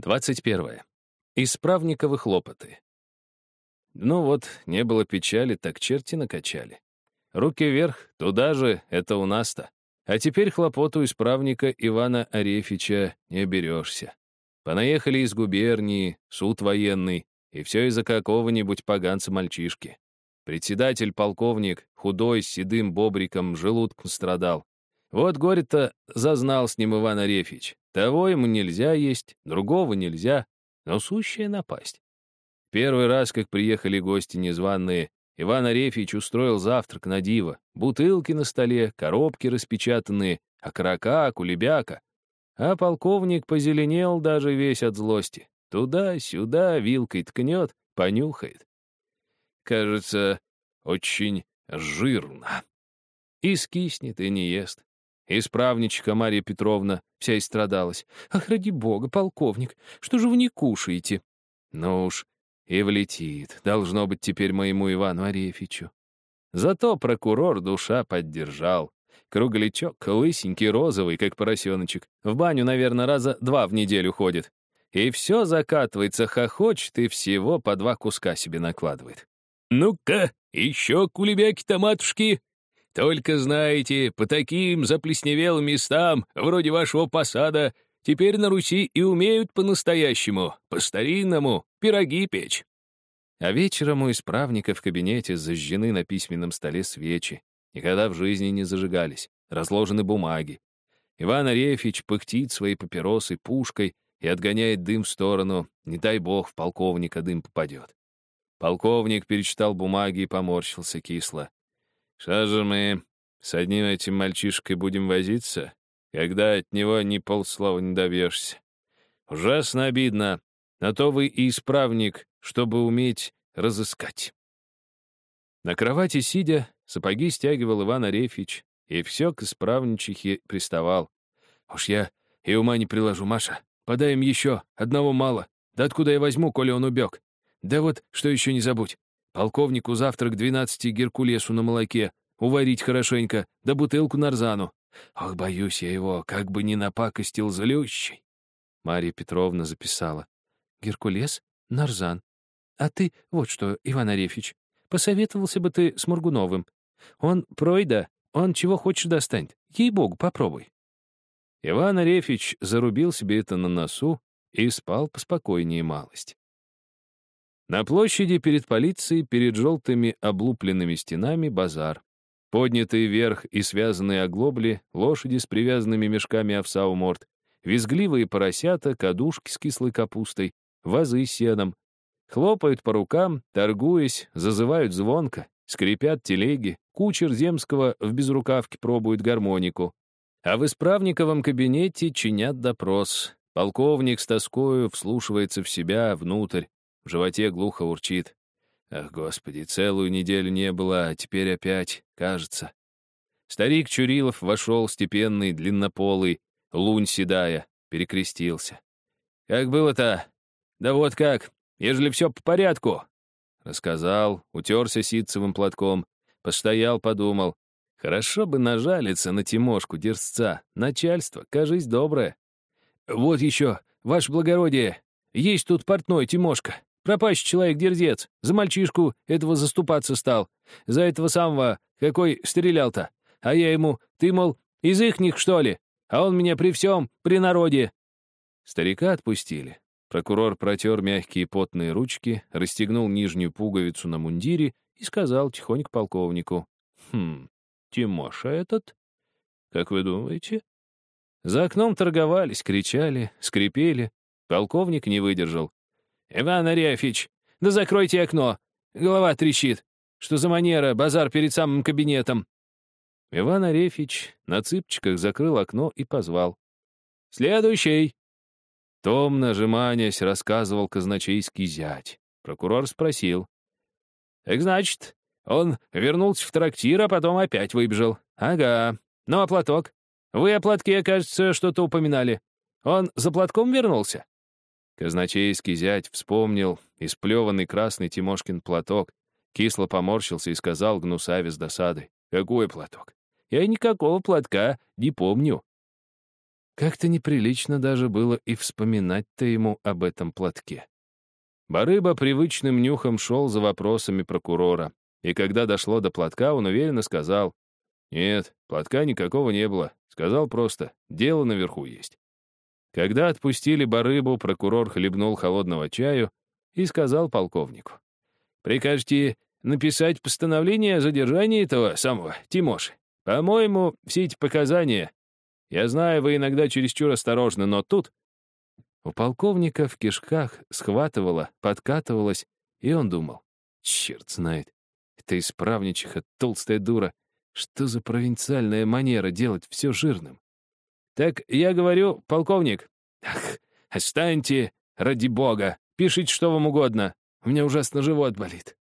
21. Исправниковы хлопоты. Ну вот, не было печали, так черти накачали. Руки вверх, туда же, это у нас-то. А теперь хлопоту исправника Ивана Арефича не оберешься. Понаехали из губернии, суд военный, и все из-за какого-нибудь поганца-мальчишки. Председатель-полковник, худой, с седым бобриком, желудком страдал. Вот горе-то зазнал с ним Иван Арефич. Того ему нельзя есть, другого нельзя, но сущая напасть. Первый раз, как приехали гости незваные, Иван Арефьевич устроил завтрак на диво. Бутылки на столе, коробки распечатанные, окорока, кулебяка. А полковник позеленел даже весь от злости. Туда-сюда вилкой ткнет, понюхает. Кажется, очень жирно. И скиснет, и не ест. Исправничка Марья Петровна вся истрадалась. «Ах, ради бога, полковник, что же вы не кушаете?» «Ну уж, и влетит, должно быть теперь моему Ивану Арефичу». Зато прокурор душа поддержал. Круглячок, лысенький, розовый, как поросеночек. В баню, наверное, раза два в неделю ходит. И все закатывается, хохочет и всего по два куска себе накладывает. «Ну-ка, еще кулебяки-то, матушки!» Только знаете, по таким заплесневелым местам, вроде вашего посада, теперь на Руси и умеют по-настоящему, по-старинному, пироги печь. А вечером у исправника в кабинете зажжены на письменном столе свечи. Никогда в жизни не зажигались, разложены бумаги. Иван Арефьевич пыхтит своей папиросой пушкой и отгоняет дым в сторону. Не дай бог, в полковника дым попадет. Полковник перечитал бумаги и поморщился кисло. Что же мы с одним этим мальчишкой будем возиться, когда от него ни полслова не добьешься? Ужасно обидно, на то вы и исправник, чтобы уметь разыскать. На кровати сидя, сапоги стягивал Иван Арефьевич, и все к исправничихе приставал. «Уж я и ума не приложу, Маша. Подай им еще, одного мало. Да откуда я возьму, коли он убег? Да вот, что еще не забудь. Полковнику завтрак двенадцати Геркулесу на молоке, уварить хорошенько, да бутылку нарзану. Ох, боюсь я его, как бы не напакостил злющий. Марья Петровна записала. Геркулес, нарзан. А ты вот что, Иван Арефьевич, посоветовался бы ты с Мургуновым. Он пройда, он чего хочешь достанет. Ей-богу, попробуй. Иван Арефьевич зарубил себе это на носу и спал поспокойнее малость. На площади перед полицией, перед желтыми облупленными стенами базар. Поднятые вверх и связанные оглобли, лошади с привязанными мешками овса у морд, визгливые поросята, кадушки с кислой капустой, вазы с сеном. Хлопают по рукам, торгуясь, зазывают звонко, скрипят телеги, кучер земского в безрукавке пробует гармонику. А в исправниковом кабинете чинят допрос. Полковник с тоскою вслушивается в себя, внутрь, в животе глухо урчит. Ах, господи, целую неделю не было, а теперь опять, кажется. Старик Чурилов вошел степенный, длиннополый, лунь седая, перекрестился. «Как было-то? Да вот как, ежели все по порядку?» Рассказал, утерся ситцевым платком, постоял, подумал. Хорошо бы нажалиться на Тимошку дерзца. Начальство, кажись, доброе. «Вот еще, ваше благородие, есть тут портной Тимошка. Пропащий человек-дерзец. За мальчишку этого заступаться стал. За этого самого, какой стрелял-то. А я ему, ты, мол, из ихних, что ли? А он меня при всем, при народе. Старика отпустили. Прокурор протер мягкие потные ручки, расстегнул нижнюю пуговицу на мундире и сказал тихонько полковнику. «Хм, Тимоша этот? Как вы думаете?» За окном торговались, кричали, скрипели. Полковник не выдержал. «Иван Арефьевич, да закройте окно! Голова трещит! Что за манера, базар перед самым кабинетом?» Иван Арефьевич на цыпчиках закрыл окно и позвал. «Следующий!» Томно, жеманясь, рассказывал казначейский зять. Прокурор спросил. «Так значит, он вернулся в трактир, а потом опять выбежал. Ага. Ну а платок? Вы о платке, кажется, что-то упоминали. Он за платком вернулся?» Казначейский зять вспомнил исплеванный красный Тимошкин платок, кисло поморщился и сказал гнусаве с досадой. «Какой платок? Я никакого платка не помню». Как-то неприлично даже было и вспоминать-то ему об этом платке. Барыба привычным нюхом шел за вопросами прокурора, и когда дошло до платка, он уверенно сказал, «Нет, платка никакого не было. Сказал просто, дело наверху есть». Когда отпустили барыбу, прокурор хлебнул холодного чаю и сказал полковнику, «Прикажете написать постановление о задержании этого самого Тимоши? По-моему, все эти показания... Я знаю, вы иногда чересчур осторожны, но тут...» У полковника в кишках схватывало, подкатывалось, и он думал, «Черт знает, это исправничиха, толстая дура, что за провинциальная манера делать все жирным? Так я говорю, полковник, ах, останьте, ради бога, пишите, что вам угодно. У меня ужасно живот болит.